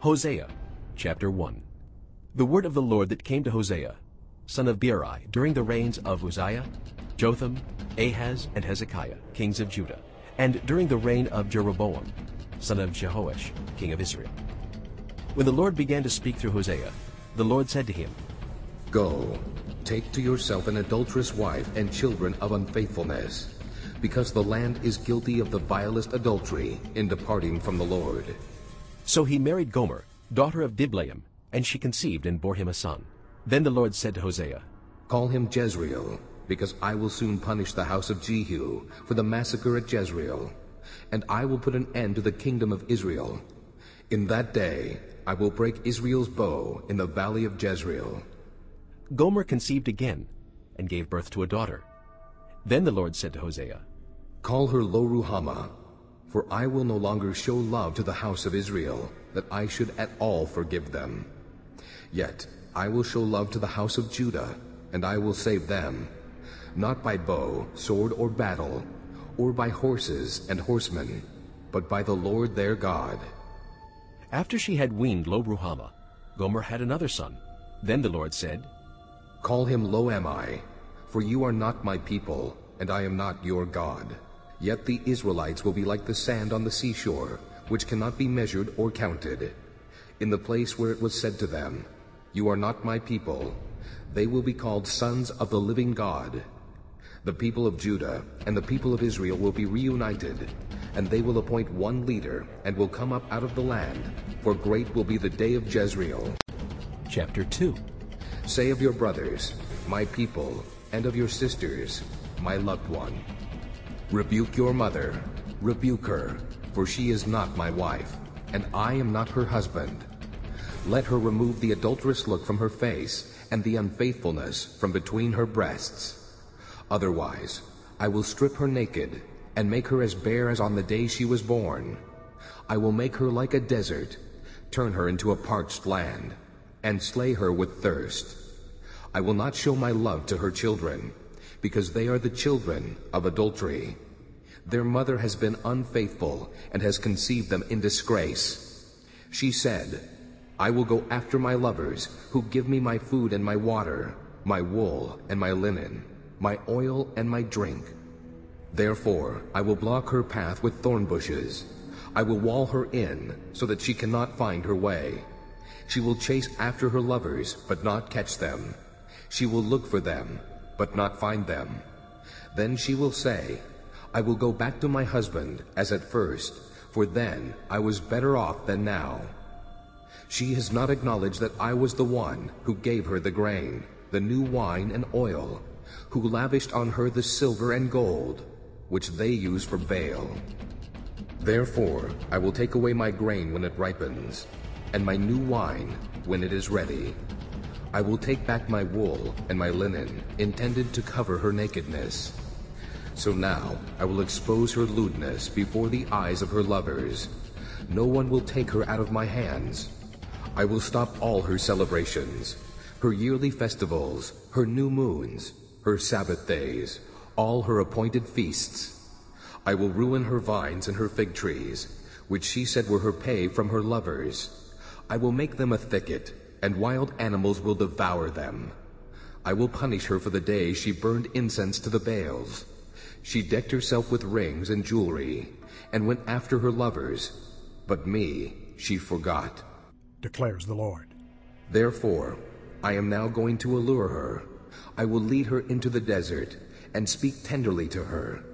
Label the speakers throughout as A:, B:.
A: Hosea chapter 1 The word of the Lord that came to Hosea, son of Beeri, during the reigns of Uzziah, Jotham, Ahaz, and Hezekiah, kings of Judah, and during the reign of Jeroboam, son of Jehoash, king of Israel. When the Lord began to speak through Hosea, the Lord said to him,
B: Go, take to yourself an adulterous wife and children of unfaithfulness, because the land is guilty of the vilest adultery in departing from the Lord.
A: So he married Gomer, daughter of Diblaim, and she conceived and bore him a son. Then the Lord said to Hosea,
B: Call him Jezreel, because I will soon punish the house of Jehu for the massacre at Jezreel, and I will put an end to the kingdom of Israel. In that day I will break Israel's bow in the valley of Jezreel.
A: Gomer conceived again, and gave birth to a daughter. Then the Lord said to Hosea,
B: Call her Lo-ruhamah, for I will no longer show love to the house of Israel, that I should at all forgive them. Yet I will show love to the house of Judah, and I will save them, not by bow, sword, or battle, or by horses and horsemen, but by the Lord their God.
A: After she had weaned Lo-ruhamah, Gomer had another son. Then the Lord said,
B: Call him Lo-ammi, for you are not my people, and I am not your God. Yet the Israelites will be like the sand on the seashore, which cannot be measured or counted. In the place where it was said to them, You are not my people, they will be called sons of the living God. The people of Judah and the people of Israel will be reunited, and they will appoint one leader and will come up out of the land, for great will be the day of Jezreel.
A: Chapter 2
B: Say of your brothers, my people, and of your sisters, my loved one. Rebuke your mother, rebuke her, for she is not my wife, and I am not her husband. Let her remove the adulterous look from her face, and the unfaithfulness from between her breasts. Otherwise, I will strip her naked, and make her as bare as on the day she was born. I will make her like a desert, turn her into a parched land, and slay her with thirst. I will not show my love to her children, because they are the children of adultery. Their mother has been unfaithful and has conceived them in disgrace. She said, I will go after my lovers who give me my food and my water, my wool and my linen, my oil and my drink. Therefore I will block her path with thorn bushes. I will wall her in so that she cannot find her way. She will chase after her lovers, but not catch them. She will look for them, but not find them. Then she will say, I will go back to my husband as at first, for then I was better off than now. She has not acknowledged that I was the one who gave her the grain, the new wine and oil, who lavished on her the silver and gold, which they use for Baal. Therefore I will take away my grain when it ripens, and my new wine when it is ready. I will take back my wool and my linen, intended to cover her nakedness. So now I will expose her lewdness before the eyes of her lovers. No one will take her out of my hands. I will stop all her celebrations, her yearly festivals, her new moons, her Sabbath days, all her appointed feasts. I will ruin her vines and her fig trees, which she said were her pay from her lovers. I will make them a thicket, and wild animals will devour them. I will punish her for the day she burned incense to the Baals. She decked herself with rings and jewelry, and went after her lovers, but me she forgot,
C: declares the Lord.
B: Therefore I am now going to allure her. I will lead her into the desert, and speak tenderly to her.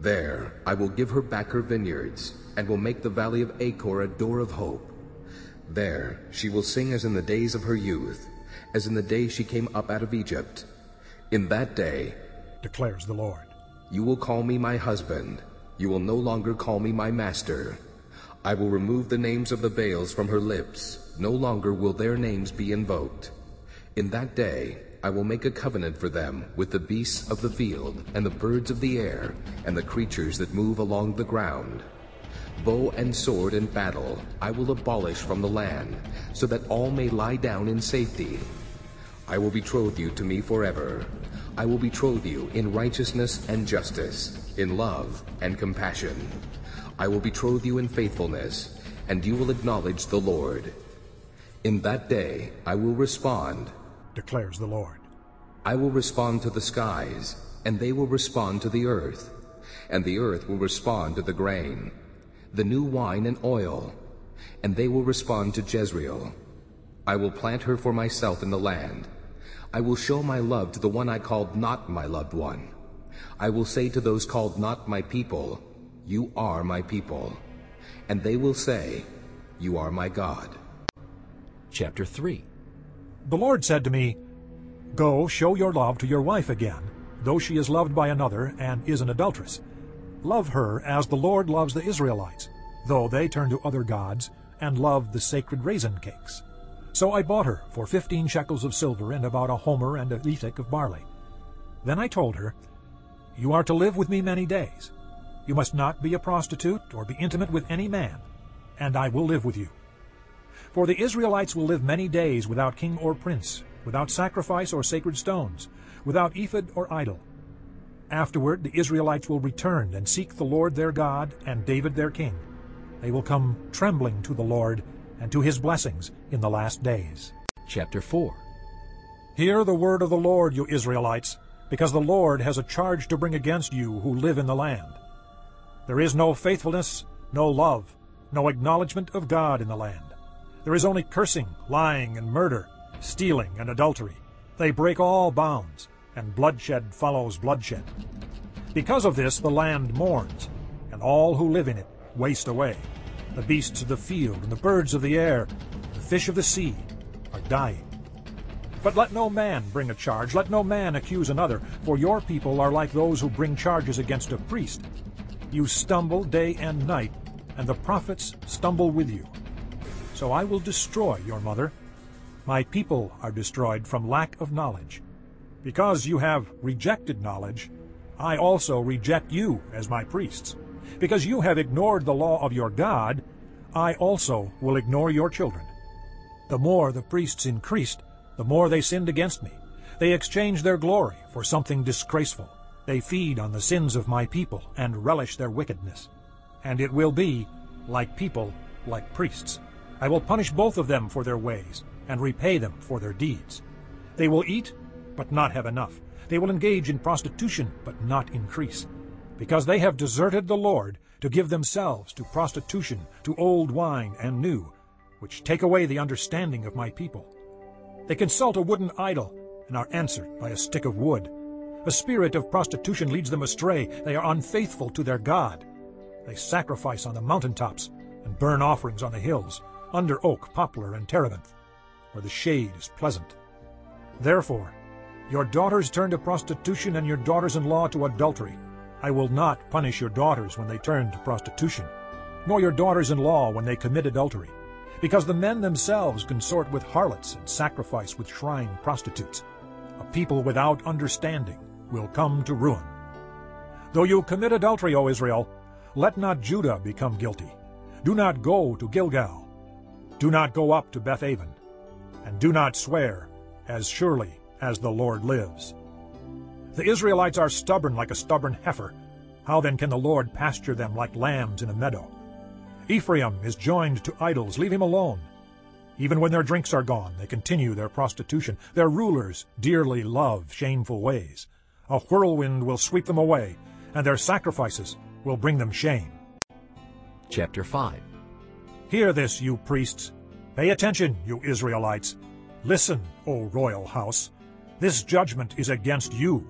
B: There I will give her back her vineyards, and will make the valley of Achor a door of hope. There she will sing as in the days of her youth, as in the day she came up out of Egypt. In that day,
C: declares the Lord,
B: you will call me my husband. You will no longer call me my master. I will remove the names of the Baals from her lips. No longer will their names be invoked. In that day I will make a covenant for them with the beasts of the field, and the birds of the air, and the creatures that move along the ground. Bow and sword and battle I will abolish from the land, so that all may lie down in safety. I will betroth you to me forever. I will betroth you in righteousness and justice, in love and compassion. I will betroth you in faithfulness, and you will acknowledge the Lord. In that day I will respond,
C: declares the Lord.
B: I will respond to the skies, and they will respond to the earth, and the earth will respond to the grain, the new wine and oil, and they will respond to Jezreel. I will plant her for myself in the land. I will show my love to the one I called not my loved one. I will say to those called not my people, You are my people. And they will say, You are my God.
A: Chapter 3
C: The Lord said to me, Go, show your love to your wife again, though she is loved by another and is an adulteress. Love her as the Lord loves the Israelites, though they turn to other gods and love the sacred raisin cakes. So I bought her for fifteen shekels of silver and about a homer and a lethek of barley. Then I told her, You are to live with me many days. You must not be a prostitute or be intimate with any man, and I will live with you. For the Israelites will live many days without king or prince, without sacrifice or sacred stones, without ephod or idol. Afterward the Israelites will return and seek the Lord their God and David their king. They will come trembling to the Lord and to his blessings in the last days.
A: Chapter 4
C: Hear the word of the Lord, you Israelites, because the Lord has a charge to bring against you who live in the land. There is no faithfulness, no love, no acknowledgement of God in the land. There is only cursing, lying, and murder, stealing, and adultery. They break all bounds, and bloodshed follows bloodshed. Because of this the land mourns, and all who live in it waste away. The beasts of the field and the birds of the air, the fish of the sea, are dying. But let no man bring a charge, let no man accuse another, for your people are like those who bring charges against a priest. You stumble day and night, and the prophets stumble with you. So I will destroy your mother. My people are destroyed from lack of knowledge. Because you have rejected knowledge, I also reject you as my priests. Because you have ignored the law of your God, I also will ignore your children. The more the priests increased, the more they sinned against me. They exchanged their glory for something disgraceful. They feed on the sins of my people and relish their wickedness. And it will be, like people, like priests. I will punish both of them for their ways, and repay them for their deeds. They will eat, but not have enough. They will engage in prostitution, but not increase because they have deserted the Lord to give themselves to prostitution, to old wine and new, which take away the understanding of my people. They consult a wooden idol and are answered by a stick of wood. A spirit of prostitution leads them astray. They are unfaithful to their God. They sacrifice on the mountaintops and burn offerings on the hills, under oak, poplar, and terebinth, where the shade is pleasant. Therefore, your daughters turn to prostitution and your daughters-in-law to adultery. I will not punish your daughters when they turn to prostitution, nor your daughters-in-law when they commit adultery, because the men themselves consort with harlots and sacrifice with shrine prostitutes. A people without understanding will come to ruin. Though you commit adultery, O Israel, let not Judah become guilty. Do not go to Gilgal. Do not go up to Bethaven. And do not swear, as surely as the Lord lives. The Israelites are stubborn like a stubborn heifer. How then can the Lord pasture them like lambs in a meadow? Ephraim is joined to idols. Leave him alone. Even when their drinks are gone, they continue their prostitution. Their rulers dearly love shameful ways. A whirlwind will sweep them away, and their sacrifices will bring them shame.
A: Chapter 5
C: Hear this, you priests. Pay attention, you Israelites. Listen, O royal house. This judgment is against you.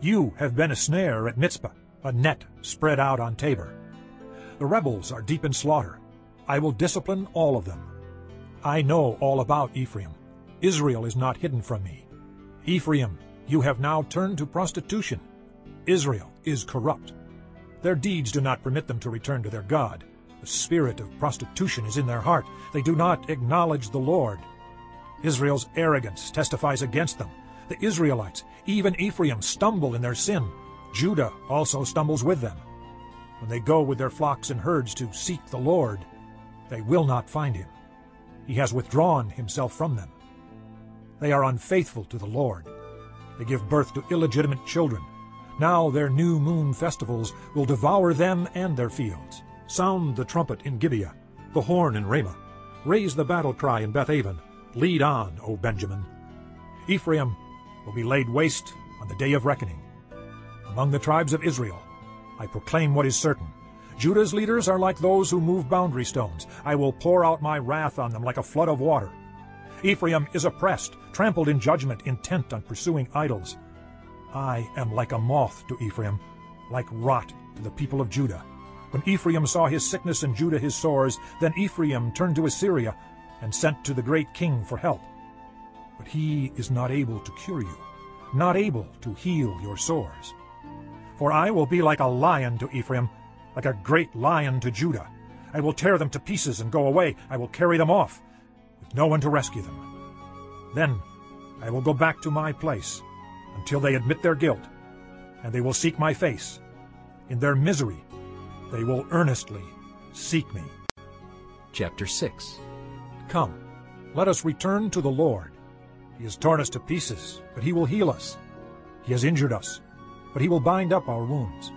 C: You have been a snare at Mizpah, a net spread out on Tabor. The rebels are deep in slaughter. I will discipline all of them. I know all about Ephraim. Israel is not hidden from me. Ephraim, you have now turned to prostitution. Israel is corrupt. Their deeds do not permit them to return to their God. The spirit of prostitution is in their heart. They do not acknowledge the Lord. Israel's arrogance testifies against them. The Israelites, even Ephraim, stumble in their sin. Judah also stumbles with them. When they go with their flocks and herds to seek the Lord, they will not find him. He has withdrawn himself from them. They are unfaithful to the Lord. They give birth to illegitimate children. Now their new moon festivals will devour them and their fields. Sound the trumpet in Gibeah. the horn in Ramah. Raise the battle cry in Bethaven. Lead on, O Benjamin. Ephraim will be laid waste on the day of reckoning. Among the tribes of Israel, I proclaim what is certain. Judah's leaders are like those who move boundary stones. I will pour out my wrath on them like a flood of water. Ephraim is oppressed, trampled in judgment, intent on pursuing idols. I am like a moth to Ephraim, like rot to the people of Judah. When Ephraim saw his sickness and Judah his sores, then Ephraim turned to Assyria and sent to the great king for help. But he is not able to cure you, not able to heal your sores. For I will be like a lion to Ephraim, like a great lion to Judah. I will tear them to pieces and go away. I will carry them off, with no one to rescue them. Then I will go back to my place until they admit their guilt, and they will seek my face. In their misery they will earnestly seek me.
A: Chapter 6
C: Come, let us return to the Lord. He has torn us to pieces, but he will heal us. He has injured us, but he will bind up our wounds.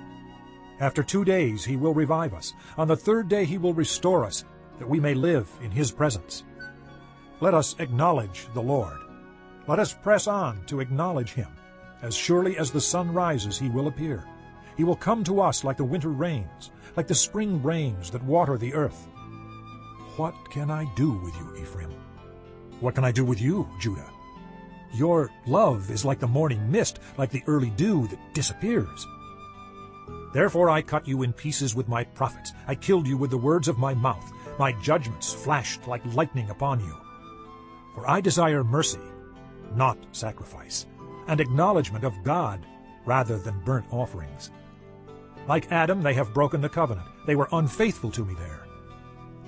C: After two days he will revive us. On the third day he will restore us, that we may live in his presence. Let us acknowledge the Lord. Let us press on to acknowledge him. As surely as the sun rises, he will appear. He will come to us like the winter rains, like the spring rains that water the earth. What can I do with you, Ephraim? What can I do with you, Judah? Your love is like the morning mist, like the early dew that disappears. Therefore I cut you in pieces with my prophets. I killed you with the words of my mouth. My judgments flashed like lightning upon you. For I desire mercy, not sacrifice, and acknowledgement of God rather than burnt offerings. Like Adam, they have broken the covenant. They were unfaithful to me there.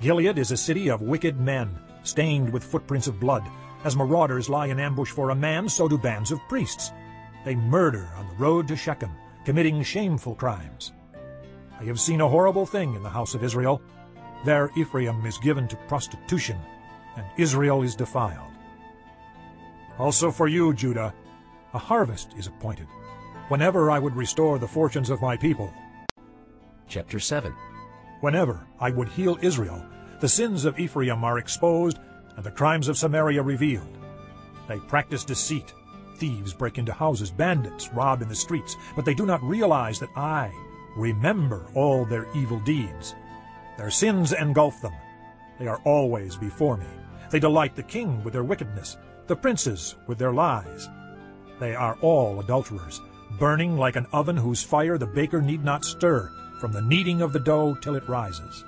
C: Gilead is a city of wicked men, stained with footprints of blood. As marauders lie in ambush for a man, so do bands of priests. They murder on the road to Shechem, committing shameful crimes. I have seen a horrible thing in the house of Israel. There Ephraim is given to prostitution, and Israel is defiled. Also for you, Judah, a harvest is appointed, whenever I would restore the fortunes of my people.
A: Chapter 7
C: Whenever I would heal Israel, the sins of Ephraim are exposed, and the crimes of Samaria revealed. They practice deceit. Thieves break into houses, bandits rob in the streets, but they do not realize that I remember all their evil deeds. Their sins engulf them. They are always before me. They delight the king with their wickedness, the princes with their lies. They are all adulterers, burning like an oven whose fire the baker need not stir, from the kneading of the dough till it rises.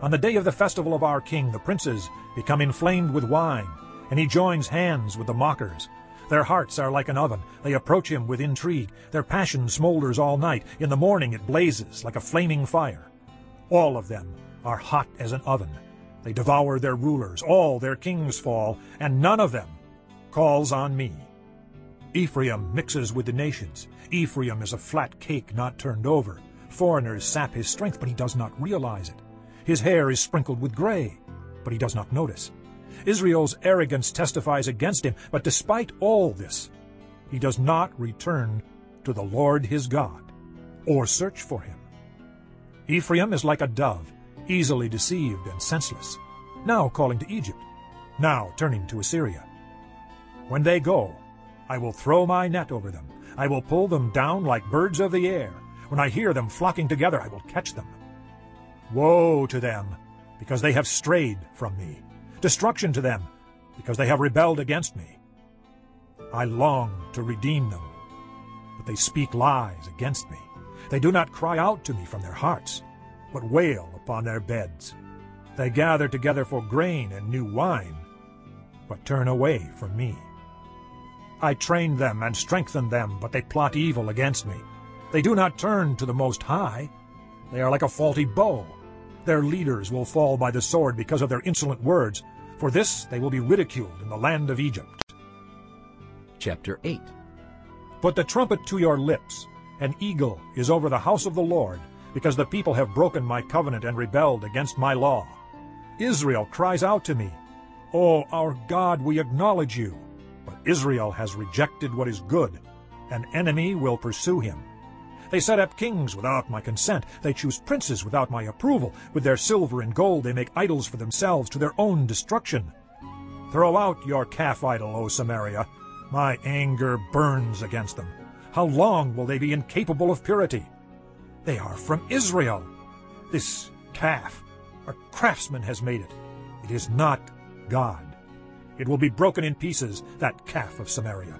C: On the day of the festival of our king, the princes become inflamed with wine, and he joins hands with the mockers. Their hearts are like an oven. They approach him with intrigue. Their passion smolders all night. In the morning it blazes like a flaming fire. All of them are hot as an oven. They devour their rulers. All their kings fall, and none of them calls on me. Ephraim mixes with the nations. Ephraim is a flat cake not turned over. Foreigners sap his strength, but he does not realize it. His hair is sprinkled with gray, but he does not notice. Israel's arrogance testifies against him, but despite all this, he does not return to the Lord his God, or search for him. Ephraim is like a dove, easily deceived and senseless, now calling to Egypt, now turning to Assyria. When they go, I will throw my net over them. I will pull them down like birds of the air. When I hear them flocking together, I will catch them. Woe to them, because they have strayed from me. Destruction to them, because they have rebelled against me. I long to redeem them, but they speak lies against me. They do not cry out to me from their hearts, but wail upon their beds. They gather together for grain and new wine, but turn away from me. I trained them and strengthened them, but they plot evil against me. They do not turn to the Most High. They are like a faulty bow. Their leaders will fall by the sword because of their insolent words. For this they will be ridiculed in the land of Egypt.
A: Chapter 8
C: Put the trumpet to your lips. An eagle is over the house of the Lord, because the people have broken my covenant and rebelled against my law. Israel cries out to me, O our God, we acknowledge you. But Israel has rejected what is good. An enemy will pursue him. They set up kings without my consent. They choose princes without my approval. With their silver and gold they make idols for themselves to their own destruction. Throw out your calf idol, O Samaria. My anger burns against them. How long will they be incapable of purity? They are from Israel. This calf, a craftsman has made it. It is not God. It will be broken in pieces, that calf of Samaria.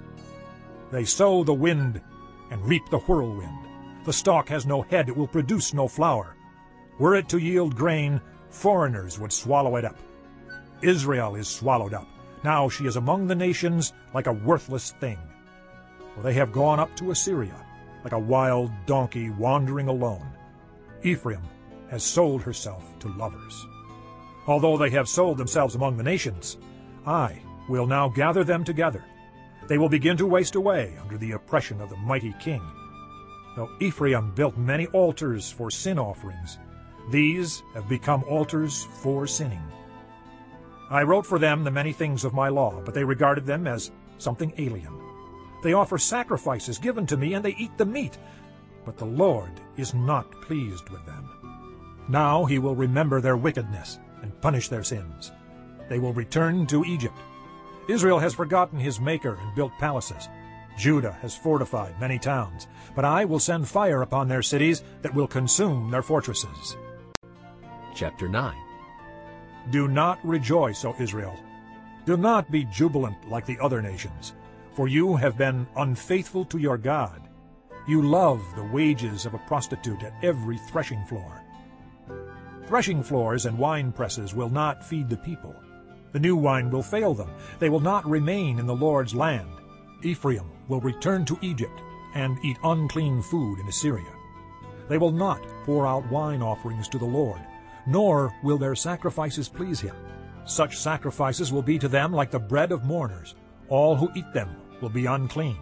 C: They sow the wind and reap the whirlwind. The stalk has no head, it will produce no flower. Were it to yield grain, foreigners would swallow it up. Israel is swallowed up. Now she is among the nations like a worthless thing. For they have gone up to Assyria, like a wild donkey wandering alone. Ephraim has sold herself to lovers. Although they have sold themselves among the nations, I will now gather them together. They will begin to waste away under the oppression of the mighty king. Though Ephraim built many altars for sin offerings, these have become altars for sinning. I wrote for them the many things of my law, but they regarded them as something alien. They offer sacrifices given to me, and they eat the meat, but the Lord is not pleased with them. Now he will remember their wickedness and punish their sins. They will return to Egypt. Israel has forgotten his Maker and built palaces. Judah has fortified many towns, but I will send fire upon their cities that will consume their fortresses.
A: Chapter 9
C: Do not rejoice, O Israel. Do not be jubilant like the other nations, for you have been unfaithful to your God. You love the wages of a prostitute at every threshing floor. Threshing floors and wine presses will not feed the people. The new wine will fail them. They will not remain in the Lord's land. Ephraim will return to Egypt and eat unclean food in Assyria. They will not pour out wine offerings to the Lord, nor will their sacrifices please him. Such sacrifices will be to them like the bread of mourners. All who eat them will be unclean.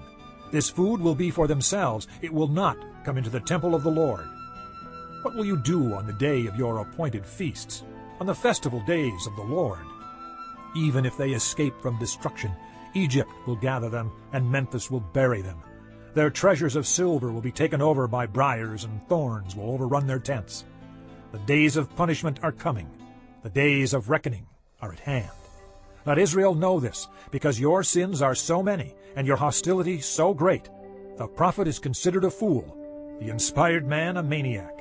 C: This food will be for themselves. It will not come into the temple of the Lord. What will you do on the day of your appointed feasts, on the festival days of the Lord? Even if they escape from destruction, Egypt will gather them, and Memphis will bury them. Their treasures of silver will be taken over by briars, and thorns will overrun their tents. The days of punishment are coming. The days of reckoning are at hand. Let Israel know this, because your sins are so many, and your hostility so great. The prophet is considered a fool, the inspired man a maniac.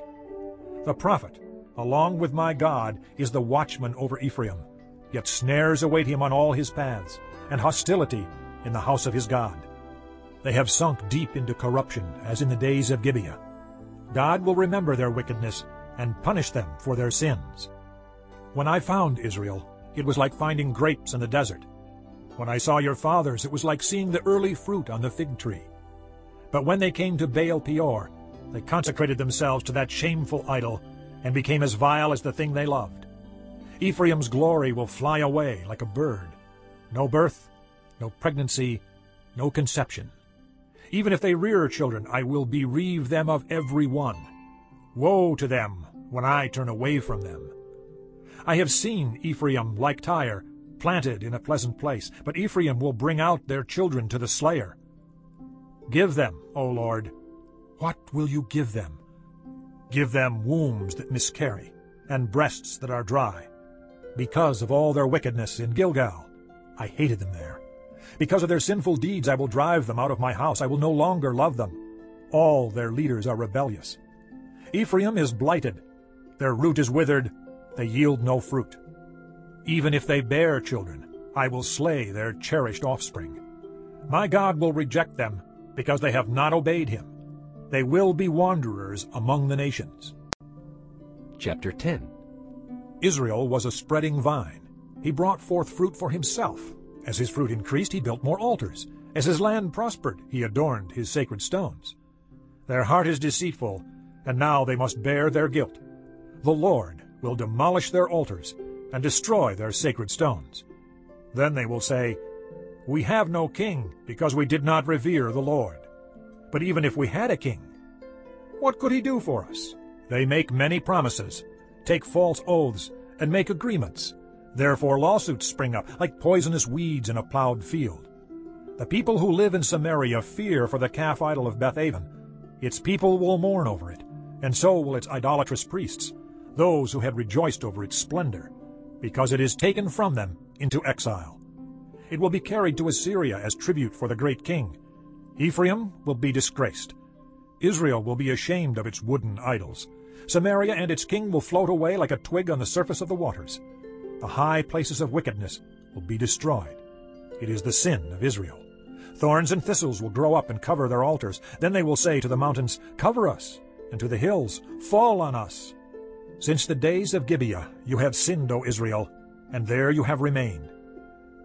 C: The prophet, along with my God, is the watchman over Ephraim. Yet snares await him on all his paths, and hostility in the house of his God. They have sunk deep into corruption, as in the days of Gibeah. God will remember their wickedness and punish them for their sins. When I found Israel, it was like finding grapes in the desert. When I saw your fathers, it was like seeing the early fruit on the fig tree. But when they came to Baal Peor, they consecrated themselves to that shameful idol and became as vile as the thing they loved. Ephraim's glory will fly away like a bird. No birth, no pregnancy, no conception. Even if they rear children, I will bereave them of every one. Woe to them when I turn away from them. I have seen Ephraim like Tyre, planted in a pleasant place, but Ephraim will bring out their children to the slayer. Give them, O Lord. What will you give them? Give them wombs that miscarry, and breasts that are dry. Because of all their wickedness in Gilgal, I hated them there. Because of their sinful deeds I will drive them out of my house. I will no longer love them. All their leaders are rebellious. Ephraim is blighted. Their root is withered. They yield no fruit. Even if they bear children, I will slay their cherished offspring. My God will reject them because they have not obeyed him. They will be wanderers among the nations.
A: Chapter 10
C: Israel was a spreading vine. He brought forth fruit for himself. As his fruit increased, he built more altars. As his land prospered, he adorned his sacred stones. Their heart is deceitful, and now they must bear their guilt. The Lord will demolish their altars and destroy their sacred stones. Then they will say, We have no king, because we did not revere the Lord. But even if we had a king, what could he do for us? They make many promises, take false oaths, and make agreements. Therefore lawsuits spring up, like poisonous weeds in a plowed field. The people who live in Samaria fear for the calf idol of Bethaven. Its people will mourn over it, and so will its idolatrous priests, those who had rejoiced over its splendor, because it is taken from them into exile. It will be carried to Assyria as tribute for the great king. Ephraim will be disgraced. Israel will be ashamed of its wooden idols. Samaria and its king will float away like a twig on the surface of the waters. The high places of wickedness will be destroyed. It is the sin of Israel. Thorns and thistles will grow up and cover their altars. Then they will say to the mountains, Cover us, and to the hills, Fall on us. Since the days of Gibeah you have sinned, O Israel, and there you have remained.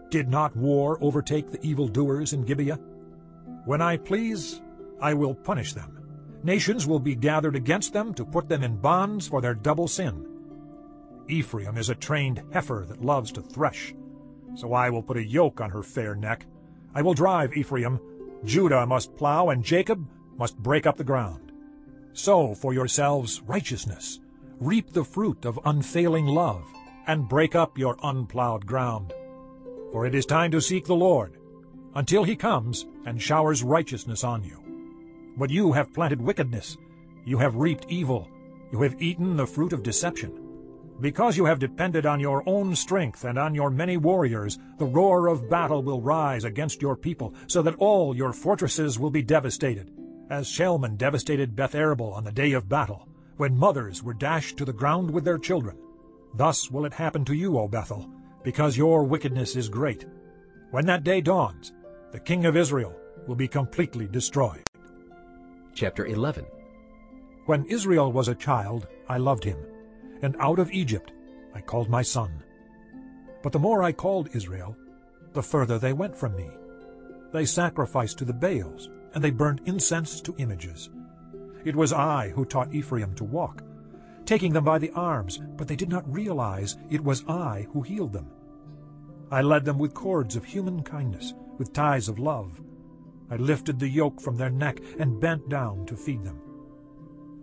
C: Did not war overtake the evildoers in Gibeah? When I please, I will punish them. Nations will be gathered against them to put them in bonds for their double sin. Ephraim is a trained heifer that loves to thresh. So I will put a yoke on her fair neck. I will drive Ephraim. Judah must plow, and Jacob must break up the ground. Sow for yourselves righteousness. Reap the fruit of unfailing love, and break up your unplowed ground. For it is time to seek the Lord, until he comes and showers righteousness on you. But you have planted wickedness, you have reaped evil, you have eaten the fruit of deception. Because you have depended on your own strength and on your many warriors, the roar of battle will rise against your people, so that all your fortresses will be devastated, as Shalman devastated Beth Arbel on the day of battle, when mothers were dashed to the ground with their children. Thus will it happen to you, O Bethel, because your wickedness is great. When that day dawns, the king of Israel will be completely destroyed.
A: Chapter 11
C: When Israel was a child, I loved him, and out of Egypt I called my son. But the more I called Israel, the further they went from me. They sacrificed to the Baals, and they burned incense to images. It was I who taught Ephraim to walk, taking them by the arms, but they did not realize it was I who healed them. I led them with cords of human kindness, with ties of love. I lifted the yoke from their neck and bent down to feed them.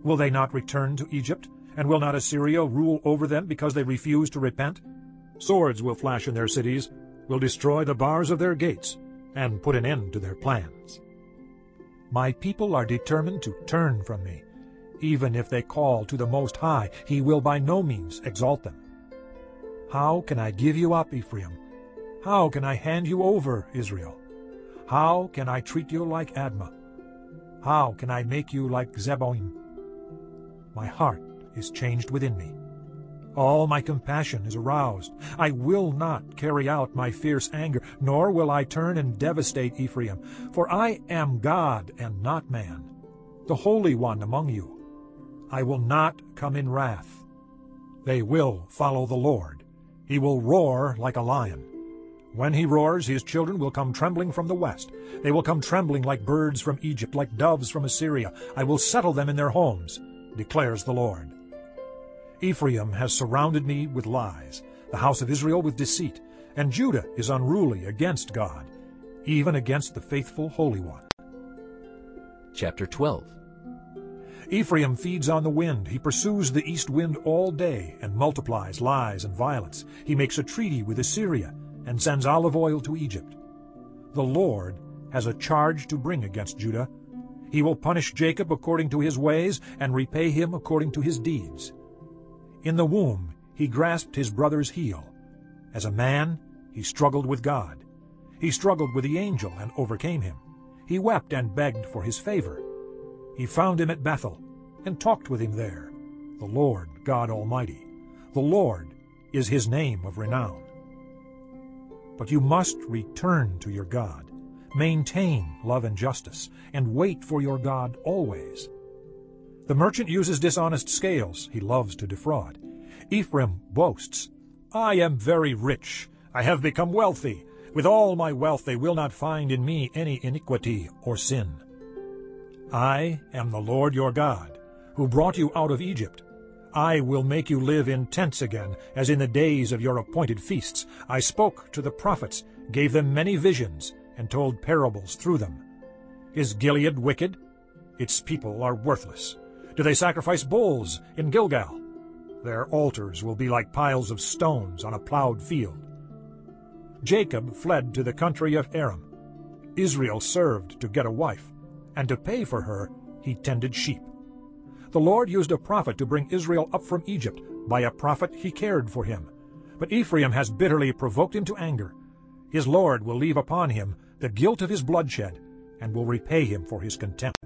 C: Will they not return to Egypt? And will not Assyria rule over them because they refuse to repent? Swords will flash in their cities, will destroy the bars of their gates, and put an end to their plans. My people are determined to turn from me. Even if they call to the Most High, he will by no means exalt them. How can I give you up, Ephraim? How can I hand you over, Israel? How can I treat you like Admah? How can I make you like Zeboim? My heart is changed within me. All my compassion is aroused. I will not carry out my fierce anger, nor will I turn and devastate Ephraim. For I am God and not man, the Holy One among you. I will not come in wrath. They will follow the Lord. He will roar like a lion. When he roars, his children will come trembling from the west. They will come trembling like birds from Egypt, like doves from Assyria. I will settle them in their homes, declares the Lord. Ephraim has surrounded me with lies, the house of Israel with deceit, and Judah is unruly against God, even against the faithful Holy One.
A: Chapter 12
C: Ephraim feeds on the wind. He pursues the east wind all day and multiplies lies and violence. He makes a treaty with Assyria and sends olive oil to Egypt. The Lord has a charge to bring against Judah. He will punish Jacob according to his ways and repay him according to his deeds. In the womb he grasped his brother's heel. As a man, he struggled with God. He struggled with the angel and overcame him. He wept and begged for his favor. He found him at Bethel and talked with him there. The Lord God Almighty. The Lord is his name of renown. But you must return to your God. Maintain love and justice, and wait for your God always. The merchant uses dishonest scales. He loves to defraud. Ephraim boasts, I am very rich. I have become wealthy. With all my wealth they will not find in me any iniquity or sin. I am the Lord your God, who brought you out of Egypt. I will make you live in tents again, as in the days of your appointed feasts. I spoke to the prophets, gave them many visions, and told parables through them. Is Gilead wicked? Its people are worthless. Do they sacrifice bulls in Gilgal? Their altars will be like piles of stones on a plowed field. Jacob fled to the country of Aram. Israel served to get a wife, and to pay for her he tended sheep. The Lord used a prophet to bring Israel up from Egypt. By a prophet he cared for him. But Ephraim has bitterly provoked him to anger. His Lord will leave upon him the guilt of his bloodshed, and will repay him for his contempt.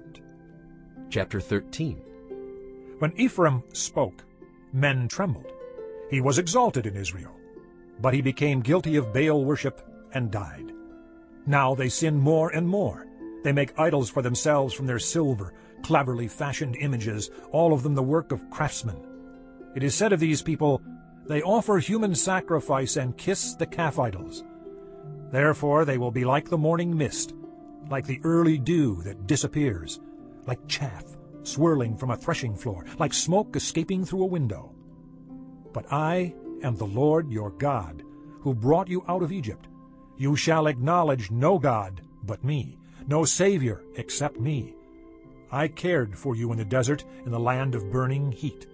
A: Chapter 13
C: When Ephraim spoke, men trembled. He was exalted in Israel. But he became guilty of Baal worship and died. Now they sin more and more. They make idols for themselves from their silver, cleverly fashioned images, all of them the work of craftsmen. It is said of these people, They offer human sacrifice and kiss the calf idols. Therefore they will be like the morning mist, like the early dew that disappears, like chaff swirling from a threshing floor, like smoke escaping through a window. But I am the Lord your God, who brought you out of Egypt. You shall acknowledge no God but me, no Savior except me. I cared for you in the desert, in the land of burning heat.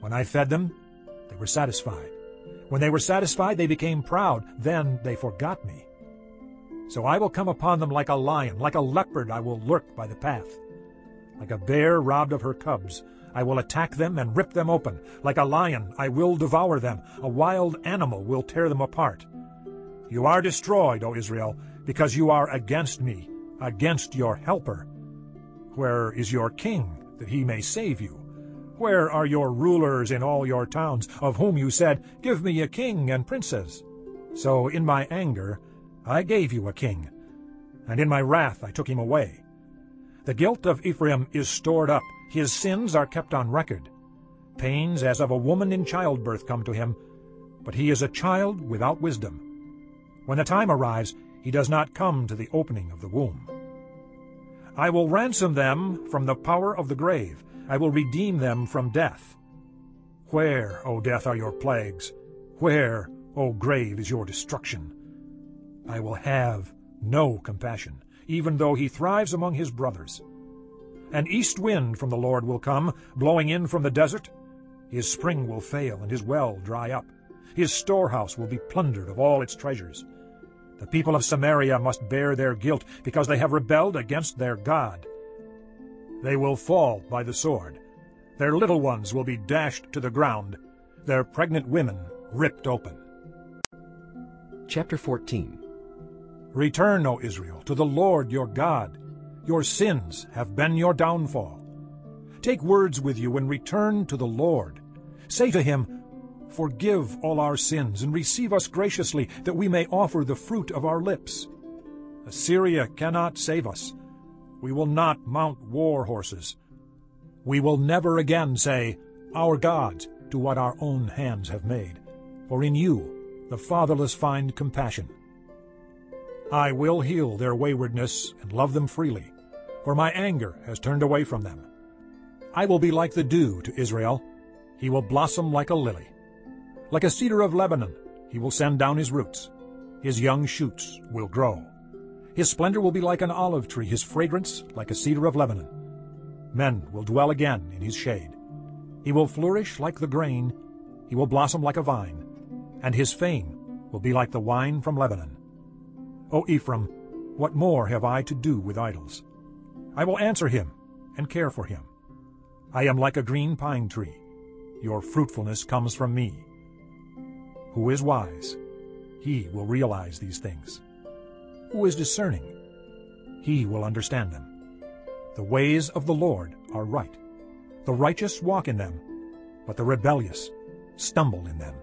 C: When I fed them, they were satisfied. When they were satisfied, they became proud. Then they forgot me. So I will come upon them like a lion, like a leopard I will lurk by the path. Like a bear robbed of her cubs, I will attack them and rip them open. Like a lion, I will devour them. A wild animal will tear them apart. You are destroyed, O Israel, because you are against me, against your helper. Where is your king, that he may save you? Where are your rulers in all your towns, of whom you said, Give me a king and princes? So in my anger I gave you a king, and in my wrath I took him away. The guilt of Ephraim is stored up, his sins are kept on record. Pains as of a woman in childbirth come to him, but he is a child without wisdom. When the time arrives, he does not come to the opening of the womb. I will ransom them from the power of the grave. I will redeem them from death. Where, O death, are your plagues? Where, O grave, is your destruction? I will have no compassion, even though he thrives among his brothers. An east wind from the Lord will come, blowing in from the desert. His spring will fail, and his well dry up. His storehouse will be plundered of all its treasures. The people of Samaria must bear their guilt, because they have rebelled against their God. They will fall by the sword. Their little ones will be dashed to the ground, their pregnant women ripped open.
A: Chapter 14
C: Return, O Israel, to the Lord your God. Your sins have been your downfall. Take words with you and return to the Lord. Say to him, Forgive all our sins and receive us graciously, that we may offer the fruit of our lips. Assyria cannot save us. We will not mount war horses. We will never again say, Our gods, to what our own hands have made. For in you the fatherless find compassion. I will heal their waywardness and love them freely, for my anger has turned away from them. I will be like the dew to Israel. He will blossom like a lily. Like a cedar of Lebanon, he will send down his roots. His young shoots will grow. His splendor will be like an olive tree, his fragrance like a cedar of Lebanon. Men will dwell again in his shade. He will flourish like the grain, he will blossom like a vine, and his fame will be like the wine from Lebanon. O Ephraim, what more have I to do with idols? I will answer him and care for him. I am like a green pine tree. Your fruitfulness comes from me. Who is wise? He will realize these things. Who is discerning? He will understand them. The ways of the Lord are right. The righteous walk in them, but the rebellious stumble in them.